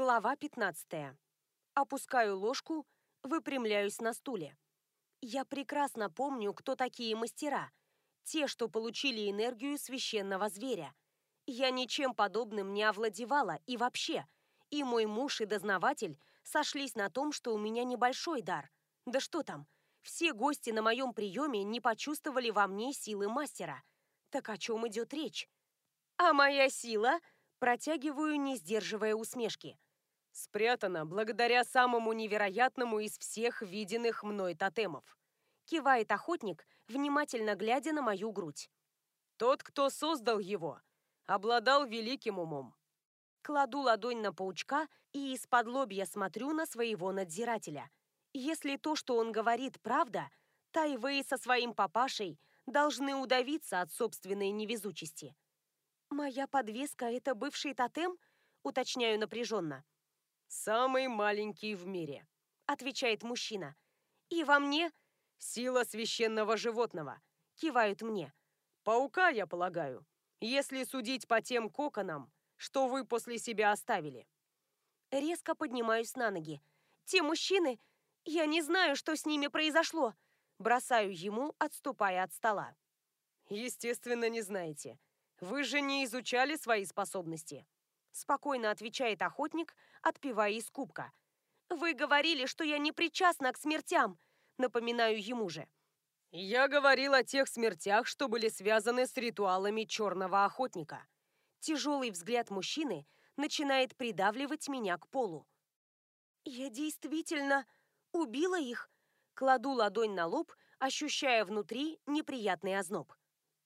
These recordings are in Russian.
Глава 15. Опускаю ложку, выпрямляюсь на стуле. Я прекрасно помню, кто такие мастера. Те, что получили энергию священного зверя. Я ничем подобным не овладевала и вообще. И мой муж, и дознаватель сошлись на том, что у меня небольшой дар. Да что там, все гости на моем приеме не почувствовали во мне силы мастера. Так о чем идет речь? А моя сила Протягиваю, не сдерживая усмешки. Спрятана благодаря самому невероятному из всех виденных мной тотемов. Кивает охотник, внимательно глядя на мою грудь. Тот, кто создал его, обладал великим умом. Кладу ладонь на паучка и из-под лобья смотрю на своего надзирателя. Если то, что он говорит, правда, Тайвей со своим папашей должны удавиться от собственной невезучести. «Моя подвеска — это бывший тотем?» — уточняю напряженно. «Самый маленький в мире», — отвечает мужчина. «И во мне...» «Сила священного животного», — кивают мне. «Паука, я полагаю, если судить по тем коконам, что вы после себя оставили». Резко поднимаюсь на ноги. «Те мужчины... Я не знаю, что с ними произошло!» Бросаю ему, отступая от стола. «Естественно, не знаете. Вы же не изучали свои способности. Спокойно отвечает охотник, отпивая из кубка. Вы говорили, что я не причастна к смертям. Напоминаю ему же. Я говорил о тех смертях, что были связаны с ритуалами черного охотника. Тяжелый взгляд мужчины начинает придавливать меня к полу. Я действительно убила их. Кладу ладонь на лоб, ощущая внутри неприятный озноб.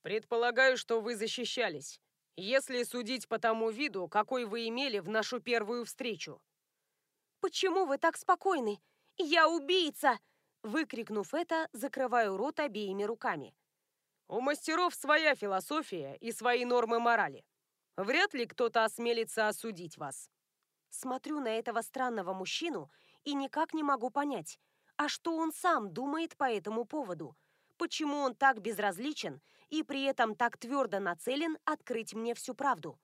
Предполагаю, что вы защищались. Если судить по тому виду, какой вы имели в нашу первую встречу. Почему вы так спокойны? Я убийца! Выкрикнув это, закрываю рот обеими руками. У мастеров своя философия и свои нормы морали. Вряд ли кто-то осмелится осудить вас. Смотрю на этого странного мужчину и никак не могу понять, а что он сам думает по этому поводу. Почему он так безразличен и при этом так твердо нацелен открыть мне всю правду.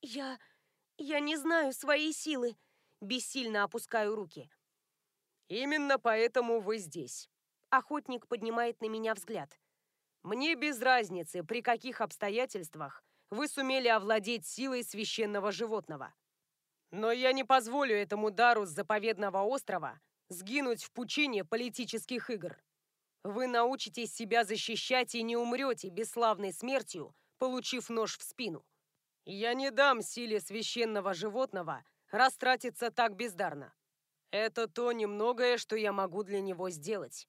Я... я не знаю своей силы. Бессильно опускаю руки. Именно поэтому вы здесь. Охотник поднимает на меня взгляд. Мне без разницы, при каких обстоятельствах вы сумели овладеть силой священного животного. Но я не позволю этому дару с заповедного острова сгинуть в пучине политических игр. Вы научитесь себя защищать и не умрете бесславной смертью, получив нож в спину. Я не дам силе священного животного растратиться так бездарно. Это то немногое, что я могу для него сделать.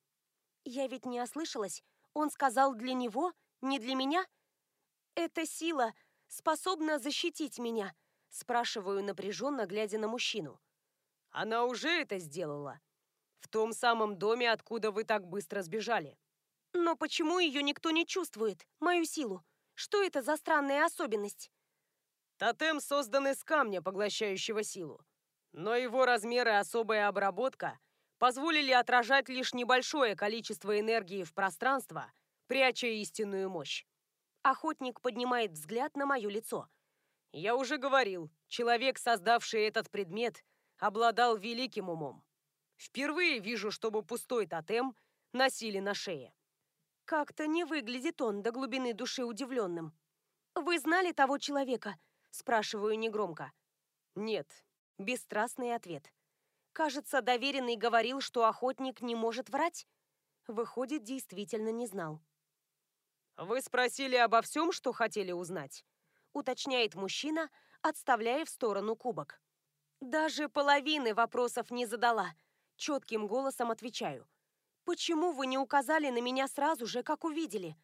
Я ведь не ослышалась. Он сказал для него, не для меня? Эта сила способна защитить меня? Спрашиваю напряженно, глядя на мужчину. Она уже это сделала. В том самом доме, откуда вы так быстро сбежали. Но почему ее никто не чувствует, мою силу? Что это за странная особенность? Тотем создан из камня, поглощающего силу. Но его размеры и особая обработка позволили отражать лишь небольшое количество энергии в пространство, пряча истинную мощь. Охотник поднимает взгляд на мое лицо. Я уже говорил, человек, создавший этот предмет, обладал великим умом. Впервые вижу, чтобы пустой тотем носили на шее. Как-то не выглядит он до глубины души удивленным. «Вы знали того человека?» – спрашиваю негромко. «Нет», – бесстрастный ответ. Кажется, доверенный говорил, что охотник не может врать. Выходит, действительно не знал. «Вы спросили обо всем, что хотели узнать?» – уточняет мужчина, отставляя в сторону кубок. Даже половины вопросов не задала – Четким голосом отвечаю. «Почему вы не указали на меня сразу же, как увидели?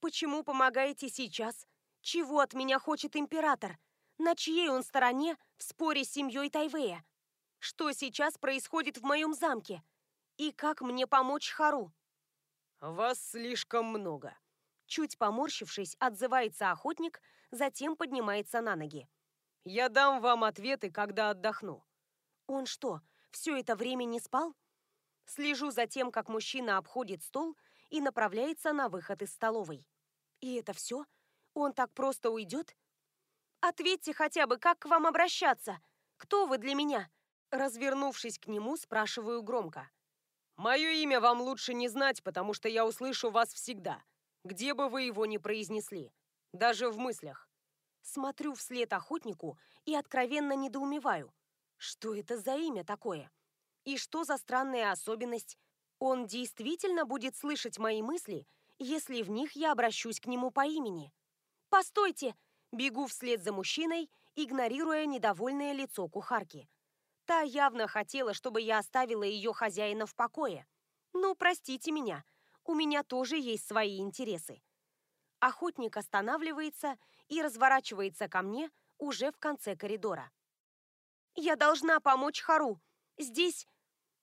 Почему помогаете сейчас? Чего от меня хочет император? На чьей он стороне в споре с семьей Тайвея? Что сейчас происходит в моем замке? И как мне помочь Хару?» «Вас слишком много», Чуть поморщившись, отзывается охотник, затем поднимается на ноги. «Я дам вам ответы, когда отдохну». «Он что, все это время не спал? Слежу за тем, как мужчина обходит стол и направляется на выход из столовой. И это все? Он так просто уйдет? Ответьте хотя бы, как к вам обращаться? Кто вы для меня?» Развернувшись к нему, спрашиваю громко. «Мое имя вам лучше не знать, потому что я услышу вас всегда, где бы вы его ни произнесли, даже в мыслях». Смотрю вслед охотнику и откровенно недоумеваю. Что это за имя такое? И что за странная особенность? Он действительно будет слышать мои мысли, если в них я обращусь к нему по имени? «Постойте!» Бегу вслед за мужчиной, игнорируя недовольное лицо кухарки. Та явно хотела, чтобы я оставила ее хозяина в покое. Ну, простите меня, у меня тоже есть свои интересы. Охотник останавливается и разворачивается ко мне уже в конце коридора. «Я должна помочь Хару. Здесь...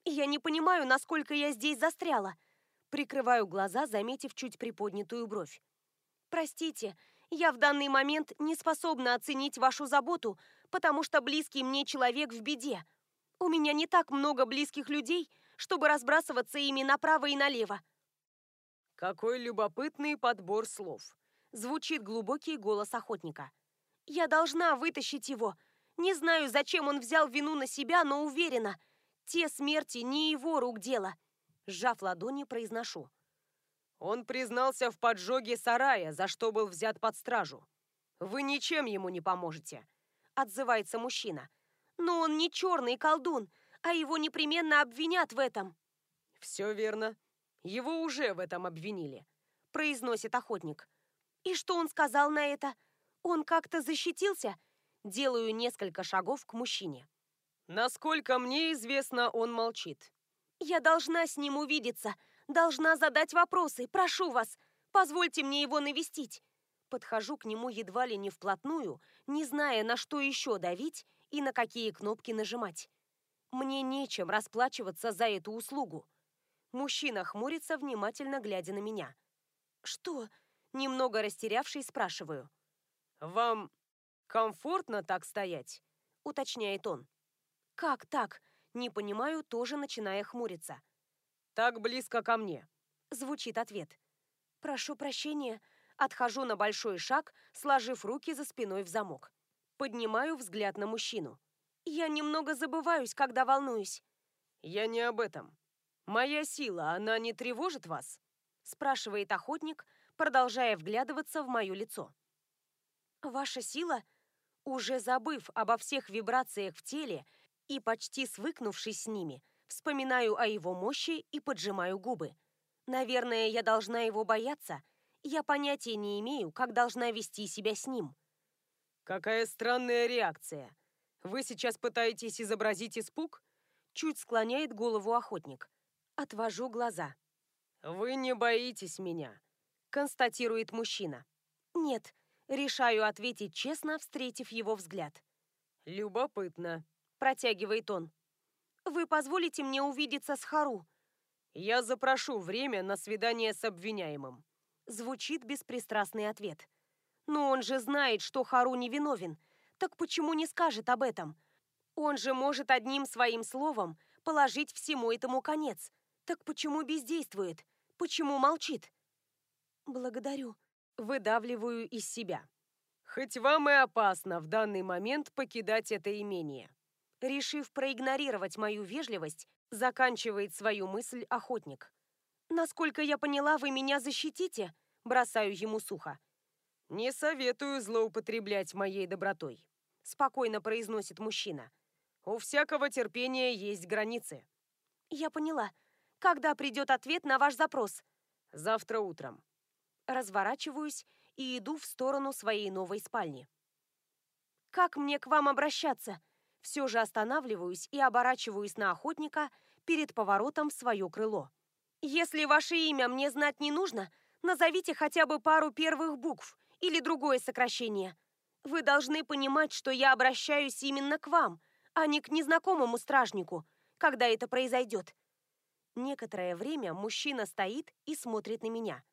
Я не понимаю, насколько я здесь застряла». Прикрываю глаза, заметив чуть приподнятую бровь. «Простите, я в данный момент не способна оценить вашу заботу, потому что близкий мне человек в беде. У меня не так много близких людей, чтобы разбрасываться ими направо и налево. Какой любопытный подбор слов. Звучит глубокий голос охотника. Я должна вытащить его. Не знаю, зачем он взял вину на себя, но уверена, те смерти не его рук дело. Сжав ладони, произношу. Он признался в поджоге сарая, за что был взят под стражу. Вы ничем ему не поможете. Отзывается мужчина. Но он не черный колдун, а его непременно обвинят в этом. Все верно. Его уже в этом обвинили. Произносит охотник. И что он сказал на это? Он как-то защитился? Делаю несколько шагов к мужчине. Насколько мне известно, он молчит. Я должна с ним увидеться, Должна задать вопросы. Прошу вас, позвольте мне его навестить. Подхожу к нему едва ли не вплотную, не зная, на что еще давить и на какие кнопки нажимать. Мне нечем расплачиваться за эту услугу. Мужчина хмурится, внимательно глядя на меня. «Что?» – немного растерявшись, спрашиваю. «Вам комфортно так стоять?» – уточняет он. «Как так?» – не понимаю, тоже начиная хмуриться так близко ко мне?» Звучит ответ. «Прошу прощения». Отхожу на большой шаг, сложив руки за спиной в замок. Поднимаю взгляд на мужчину. «Я немного забываюсь, когда волнуюсь». «Я не об этом. Моя сила, она не тревожит вас?» Спрашивает охотник, продолжая вглядываться в мое лицо. «Ваша сила?» Уже забыв обо всех вибрациях в теле и почти свыкнувшись с ними, Вспоминаю о его мощи и поджимаю губы. Наверное, я должна его бояться. Я понятия не имею, как должна вести себя с ним. Какая странная реакция. Вы сейчас пытаетесь изобразить испуг? Чуть склоняет голову охотник. Отвожу глаза. Вы не боитесь меня, констатирует мужчина. Нет, решаю ответить честно, встретив его взгляд. Любопытно, протягивает он. Вы позволите мне увидеться с Хару?» «Я запрошу время на свидание с обвиняемым», — звучит беспристрастный ответ. «Но он же знает, что Хару невиновен. Так почему не скажет об этом? Он же может одним своим словом положить всему этому конец. Так почему бездействует? Почему молчит?» «Благодарю», — выдавливаю из себя. «Хоть вам и опасно в данный момент покидать это имение», Решив проигнорировать мою вежливость, заканчивает свою мысль охотник. «Насколько я поняла, вы меня защитите?» Бросаю ему сухо. «Не советую злоупотреблять моей добротой», спокойно произносит мужчина. «У всякого терпения есть границы». «Я поняла. Когда придет ответ на ваш запрос?» «Завтра утром». Разворачиваюсь и иду в сторону своей новой спальни. «Как мне к вам обращаться?» Все же останавливаюсь и оборачиваюсь на охотника перед поворотом в свое крыло. «Если ваше имя мне знать не нужно, назовите хотя бы пару первых букв или другое сокращение. Вы должны понимать, что я обращаюсь именно к вам, а не к незнакомому стражнику, когда это произойдет». Некоторое время мужчина стоит и смотрит на меня.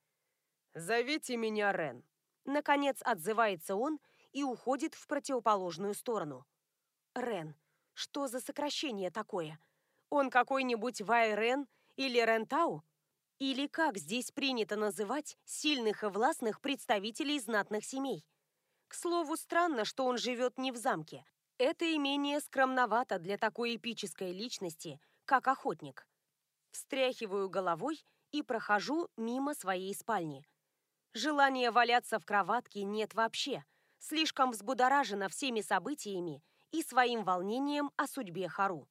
«Зовите меня Рен». Наконец отзывается он и уходит в противоположную сторону. Рен. Что за сокращение такое? Он какой-нибудь Вай Рен или Рентау? Или как здесь принято называть сильных и властных представителей знатных семей? К слову, странно, что он живет не в замке, Это имение скромновато для такой эпической личности, как охотник. Встряхиваю головой и прохожу мимо своей спальни. Желания валяться в кроватке нет вообще. Слишком взбудоражена всеми событиями и своим волнением о судьбе Хару.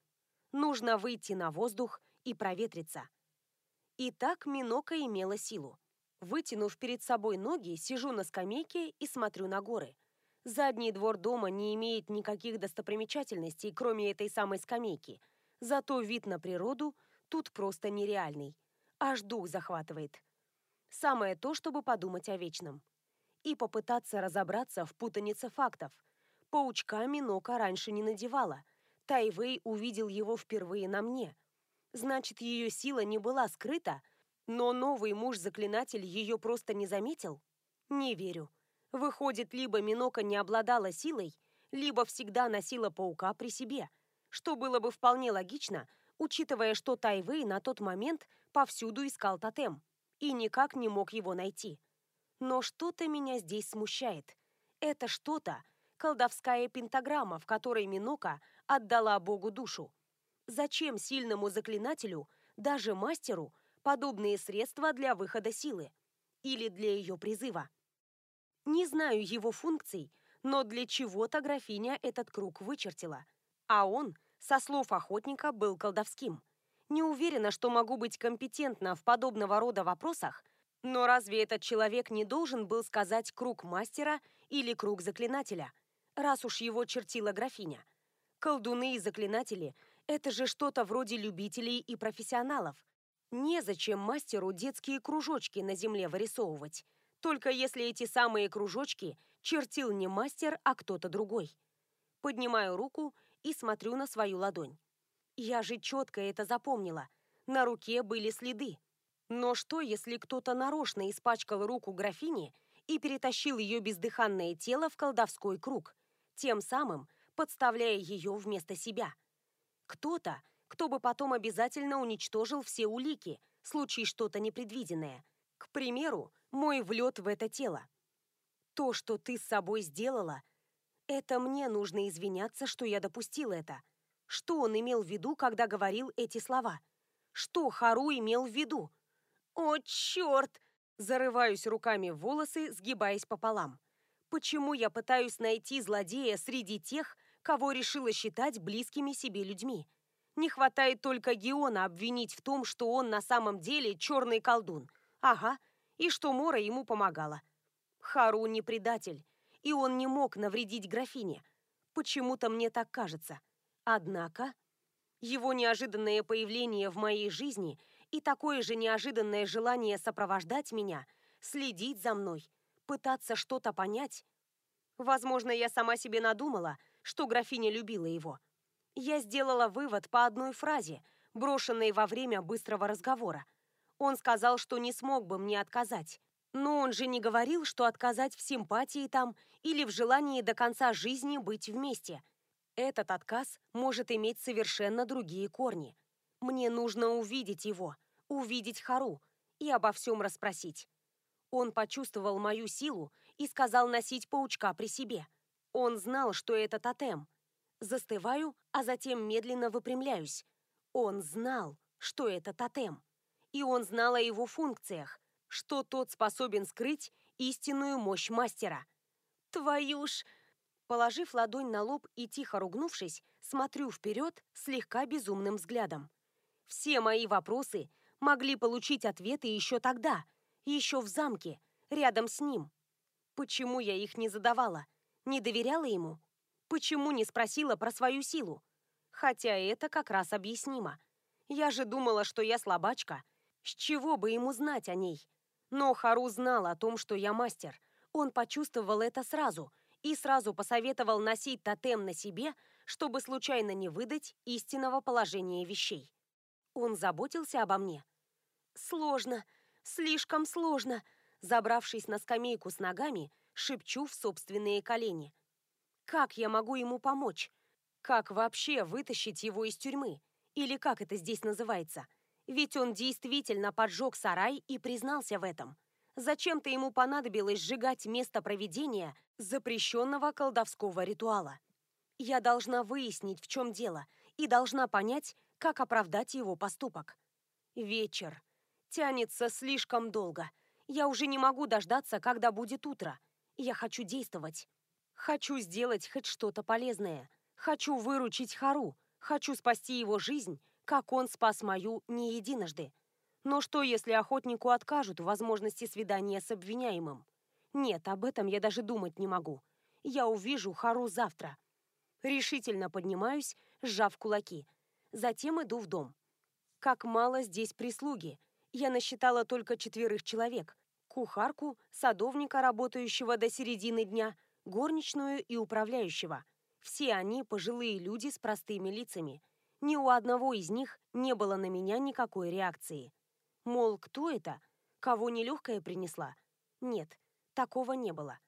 Нужно выйти на воздух и проветриться. И так Минока имела силу. Вытянув перед собой ноги, сижу на скамейке и смотрю на горы. Задний двор дома не имеет никаких достопримечательностей, кроме этой самой скамейки. Зато вид на природу тут просто нереальный. Аж дух захватывает. Самое то, чтобы подумать о вечном. И попытаться разобраться в путанице фактов. Паучка Минока раньше не надевала. Тайвей увидел его впервые на мне. Значит, ее сила не была скрыта, но новый муж-заклинатель ее просто не заметил? Не верю. Выходит, либо Минока не обладала силой, либо всегда носила паука при себе, что было бы вполне логично, учитывая, что Тайвей на тот момент повсюду искал тотем и никак не мог его найти. Но что-то меня здесь смущает. Это что-то – колдовская пентаграмма, в которой Минока отдала Богу душу. Зачем сильному заклинателю, даже мастеру – подобные средства для выхода силы или для ее призыва. Не знаю его функций, но для чего-то графиня этот круг вычертила. А он, со слов охотника, был колдовским. Не уверена, что могу быть компетентна в подобного рода вопросах, но разве этот человек не должен был сказать круг мастера или круг заклинателя, раз уж его чертила графиня? Колдуны и заклинатели – это же что-то вроде любителей и профессионалов, Незачем мастеру детские кружочки на земле вырисовывать, только если эти самые кружочки чертил не мастер, а кто-то другой. Поднимаю руку и смотрю на свою ладонь. Я же четко это запомнила. На руке были следы. Но что, если кто-то нарочно испачкал руку графини и перетащил ее бездыханное тело в колдовской круг, тем самым подставляя ее вместо себя? Кто-то, кто бы потом обязательно уничтожил все улики, случай что-то непредвиденное. К примеру, мой влет в это тело. То, что ты с собой сделала, это мне нужно извиняться, что я допустил это. Что он имел в виду, когда говорил эти слова? Что Хару имел в виду? О, черт! Зарываюсь руками в волосы, сгибаясь пополам. Почему я пытаюсь найти злодея среди тех, кого решила считать близкими себе людьми? Не хватает только Геона обвинить в том, что он на самом деле черный колдун. Ага, и что Мора ему помогала. Хару не предатель, и он не мог навредить графине. Почему-то мне так кажется. Однако, его неожиданное появление в моей жизни и такое же неожиданное желание сопровождать меня, следить за мной, пытаться что-то понять. Возможно, я сама себе надумала, что графиня любила его. Я сделала вывод по одной фразе, брошенной во время быстрого разговора. Он сказал, что не смог бы мне отказать. Но он же не говорил, что отказать в симпатии там или в желании до конца жизни быть вместе. Этот отказ может иметь совершенно другие корни. Мне нужно увидеть его, увидеть Хару и обо всем расспросить. Он почувствовал мою силу и сказал носить паучка при себе. Он знал, что это тотем, Застываю, а затем медленно выпрямляюсь. Он знал, что это тотем. И он знал о его функциях, что тот способен скрыть истинную мощь мастера. Твою ж... Положив ладонь на лоб и тихо ругнувшись, смотрю вперед слегка безумным взглядом. Все мои вопросы могли получить ответы еще тогда, еще в замке, рядом с ним. Почему я их не задавала? Не доверяла ему? Почему не спросила про свою силу? Хотя это как раз объяснимо. Я же думала, что я слабачка. С чего бы ему знать о ней? Но Хару знал о том, что я мастер. Он почувствовал это сразу и сразу посоветовал носить тотем на себе, чтобы случайно не выдать истинного положения вещей. Он заботился обо мне. Сложно, слишком сложно. Забравшись на скамейку с ногами, шепчу в собственные колени – как я могу ему помочь? Как вообще вытащить его из тюрьмы? Или как это здесь называется? Ведь он действительно поджег сарай и признался в этом. Зачем-то ему понадобилось сжигать место проведения запрещенного колдовского ритуала. Я должна выяснить, в чем дело, и должна понять, как оправдать его поступок. Вечер. Тянется слишком долго. Я уже не могу дождаться, когда будет утро. Я хочу действовать. Хочу сделать хоть что-то полезное. Хочу выручить Хару. Хочу спасти его жизнь, как он спас мою не единожды. Но что, если охотнику откажут в возможности свидания с обвиняемым? Нет, об этом я даже думать не могу. Я увижу Хару завтра. Решительно поднимаюсь, сжав кулаки. Затем иду в дом. Как мало здесь прислуги. Я насчитала только четверых человек. Кухарку, садовника, работающего до середины дня, горничную и управляющего. Все они пожилые люди с простыми лицами. Ни у одного из них не было на меня никакой реакции. Мол, кто это? Кого нелегкая принесла? Нет, такого не было.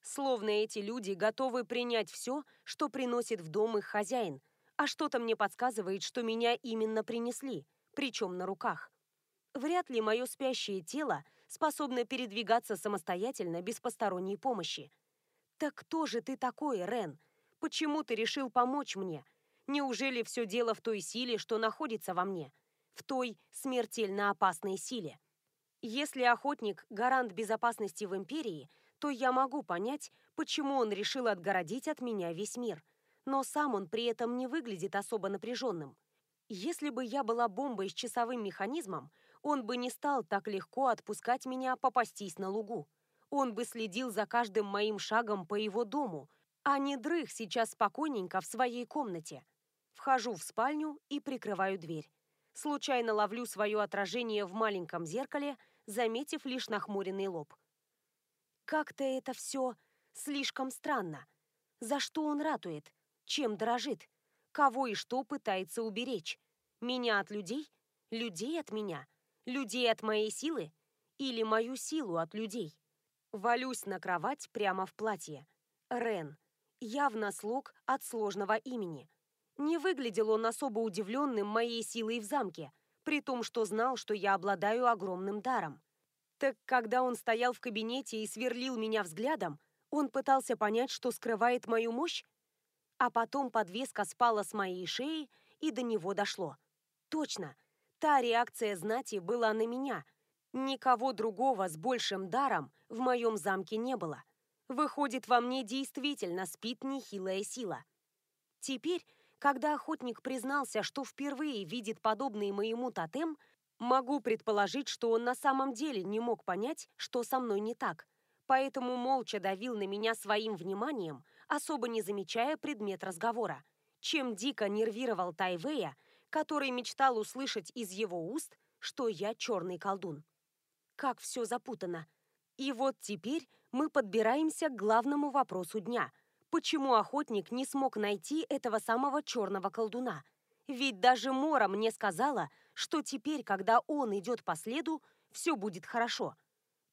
Словно эти люди готовы принять все, что приносит в дом их хозяин, а что-то мне подсказывает, что меня именно принесли, причем на руках. Вряд ли мое спящее тело способно передвигаться самостоятельно без посторонней помощи. Так кто же ты такой, Рен? Почему ты решил помочь мне? Неужели все дело в той силе, что находится во мне? В той смертельно опасной силе? Если охотник – гарант безопасности в Империи, то я могу понять, почему он решил отгородить от меня весь мир. Но сам он при этом не выглядит особо напряженным. Если бы я была бомбой с часовым механизмом, он бы не стал так легко отпускать меня попастись на лугу. Он бы следил за каждым моим шагом по его дому, а не дрых сейчас спокойненько в своей комнате. Вхожу в спальню и прикрываю дверь. Случайно ловлю свое отражение в маленьком зеркале, заметив лишь нахмуренный лоб. Как-то это все слишком странно. За что он ратует? Чем дорожит? Кого и что пытается уберечь? Меня от людей? Людей от меня? Людей от моей силы? Или мою силу от людей? Валюсь на кровать прямо в платье. Рен. Явно слог от сложного имени. Не выглядел он особо удивленным моей силой в замке, при том, что знал, что я обладаю огромным даром. Так когда он стоял в кабинете и сверлил меня взглядом, он пытался понять, что скрывает мою мощь? А потом подвеска спала с моей шеи, и до него дошло. Точно, та реакция знати была на меня — Никого другого с большим даром в моем замке не было. Выходит, во мне действительно спит нехилая сила. Теперь, когда охотник признался, что впервые видит подобный моему тотем, могу предположить, что он на самом деле не мог понять, что со мной не так, поэтому молча давил на меня своим вниманием, особо не замечая предмет разговора, чем дико нервировал Тайвея, который мечтал услышать из его уст, что я черный колдун как все запутано. И вот теперь мы подбираемся к главному вопросу дня. Почему охотник не смог найти этого самого черного колдуна? Ведь даже Мора мне сказала, что теперь, когда он идет по следу, все будет хорошо.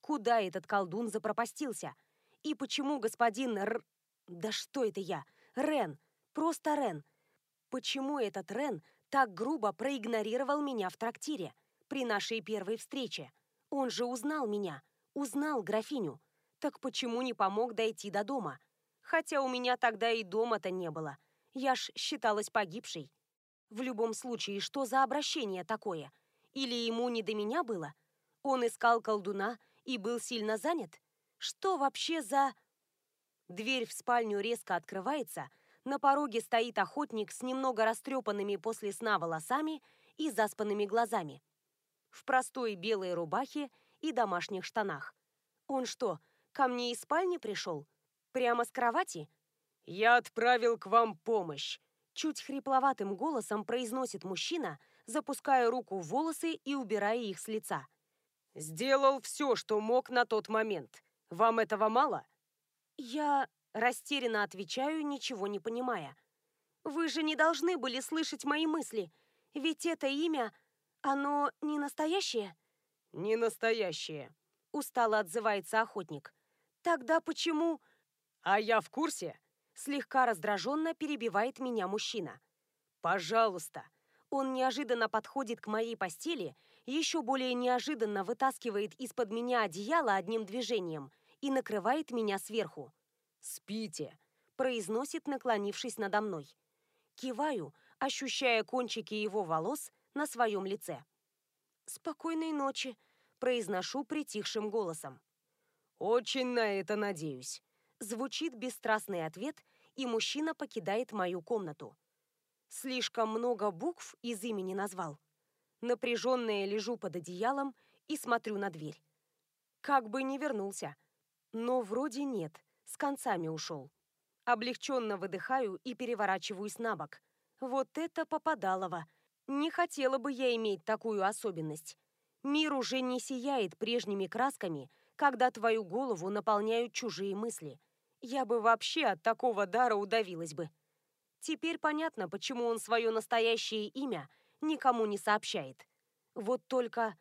Куда этот колдун запропастился? И почему господин Р... Да что это я? Рен. Просто Рен. Почему этот Рен так грубо проигнорировал меня в трактире при нашей первой встрече? Он же узнал меня, узнал графиню. Так почему не помог дойти до дома? Хотя у меня тогда и дома-то не было. Я ж считалась погибшей. В любом случае, что за обращение такое? Или ему не до меня было? Он искал колдуна и был сильно занят? Что вообще за... Дверь в спальню резко открывается, на пороге стоит охотник с немного растрепанными после сна волосами и заспанными глазами в простой белой рубахе и домашних штанах. Он что, ко мне из спальни пришел? Прямо с кровати? «Я отправил к вам помощь», — чуть хрипловатым голосом произносит мужчина, запуская руку в волосы и убирая их с лица. «Сделал все, что мог на тот момент. Вам этого мало?» Я растерянно отвечаю, ничего не понимая. «Вы же не должны были слышать мои мысли, ведь это имя «Оно не настоящее?» «Не настоящее», — устало отзывается охотник. «Тогда почему...» «А я в курсе?» Слегка раздраженно перебивает меня мужчина. «Пожалуйста». Он неожиданно подходит к моей постели, еще более неожиданно вытаскивает из-под меня одеяло одним движением и накрывает меня сверху. «Спите. произносит, наклонившись надо мной. Киваю, ощущая кончики его волос на своем лице. «Спокойной ночи», — произношу притихшим голосом. «Очень на это надеюсь», — звучит бесстрастный ответ, и мужчина покидает мою комнату. Слишком много букв из имени назвал. Напряженная лежу под одеялом и смотрю на дверь. Как бы не вернулся. Но вроде нет, с концами ушел. Облегченно выдыхаю и переворачиваюсь на бок. Вот это попадалово. Не хотела бы я иметь такую особенность. Мир уже не сияет прежними красками, когда твою голову наполняют чужие мысли. Я бы вообще от такого дара удавилась бы. Теперь понятно, почему он свое настоящее имя никому не сообщает. Вот только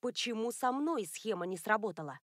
почему со мной схема не сработала?